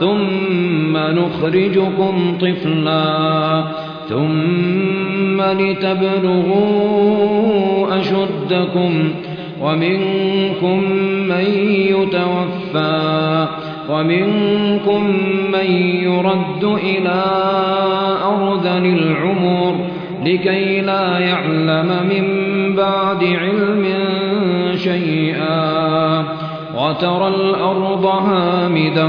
ثم نخرجكم طفلا ثم لتبلغوا أشدكم ومنكم من يتوفى ومنكم من يرد إلى أرذل العمر لكي لا يعلم من بعد علم شيئا وترى الأرض هامدة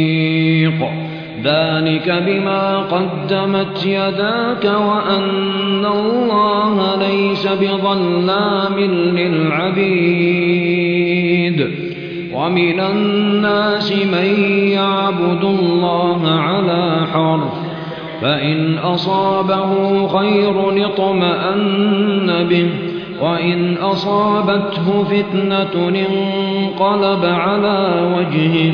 ذلك بما قدمت يداك وأن الله ليس بظلام للعبيد ومن الناس من يعبد الله على حرف فإن أصابه خير اطمأن به وإن أصابته فتنة انقلب على وجهه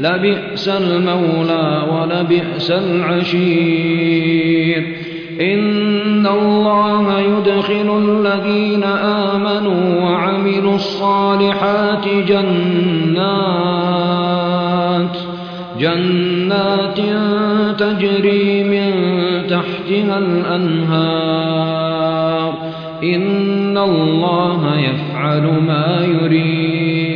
لبئس المولى ولبئس العشير. إن الله يدخل الذين آمنوا وعملوا الصالحات جنات جنات تجري من تحتها الأنهار. إن الله يفعل ما يريد.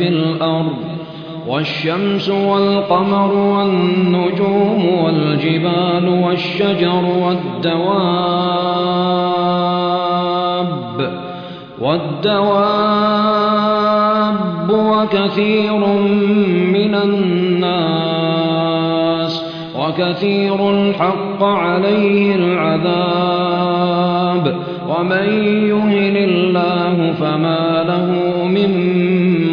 في الأرض والشمس والقمر والنجوم والجبال والشجر والدواب والدواب وكثير من الناس وكثير حق عليه العذاب ومن يهن الله فما له من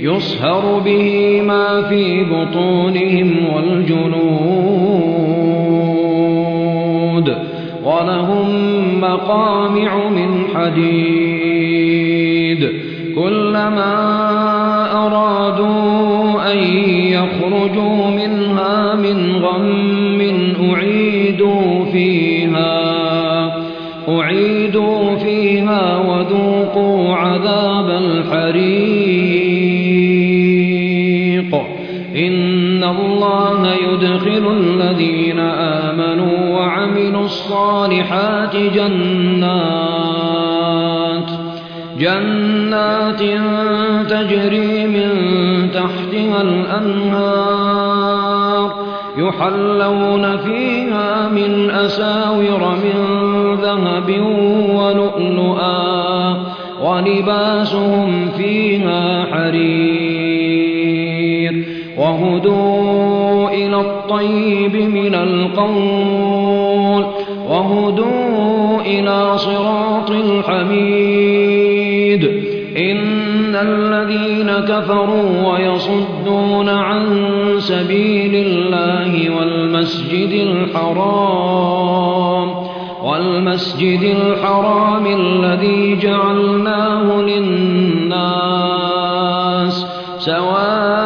يصهر به ما في بطونهم والجنود ولهم مقامع من حديد كلما الذين آمنوا وعملوا الصالحات جنات جنات تجري من تحتها الأنهار يحلون فيها من أساور من ذهب ولؤلؤا ولباسهم فيها حرير وهدوا إلى الطيب من القول وهدوا إلى صراط الحميد. إن الذين كفروا ويصدون عن سبيل الله والمسجد الحرام والمسجد الحرام الذي جعلناه للناس سواء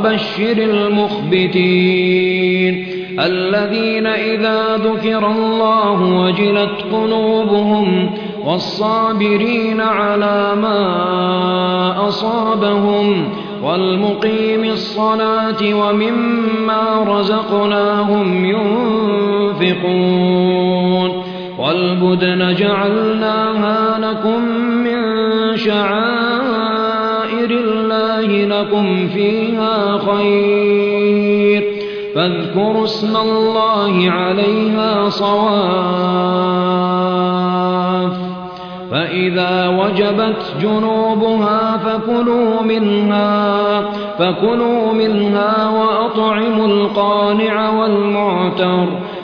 وبشر المخبتين الذين إذا ذكر الله وجلت قلوبهم والصابرين على ما أصابهم والمقيم الصلاة ومما رزقناهم ينفقون والبدن جعلناها لكم من شعائر لكم فيها خير فاذكروا اسم الله عليها صواف فإذا وجبت جنوبها فكلوا منها فكلوا منها وأطعموا القانع والمعتر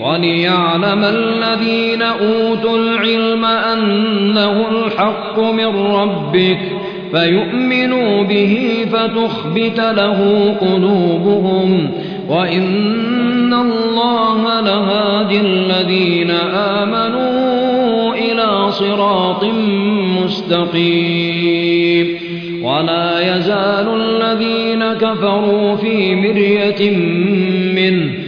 وليعلم الذين أوتوا العلم أنه الحق من ربك فيؤمنوا به فتخبت له قلوبهم وإن الله لهادي الذين آمنوا إلى صراط مستقيم. ولا يزال الذين كفروا في مرية منه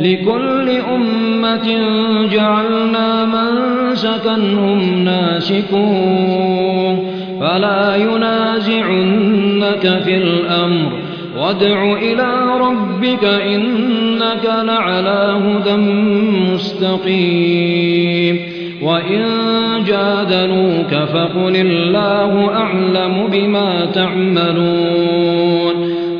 لكل أمة جعلنا منسكا هم ناسكوه فلا ينازعنك في الأمر. وادع إلى ربك إنك لعلى هدى مستقيم. وإن جادلوك فقل الله أعلم بما تعملون.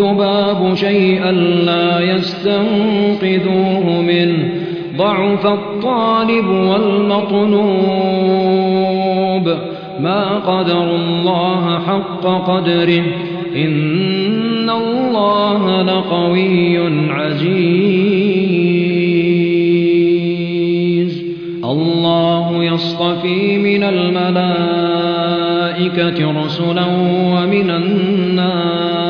الذباب شيئا لا يستنقذوه منه. ضعف الطالب والمطلوب. ما قدر الله حق قدره. إن الله لقوي عزيز. يصطفي من الملائكة رسلا ومن الناس.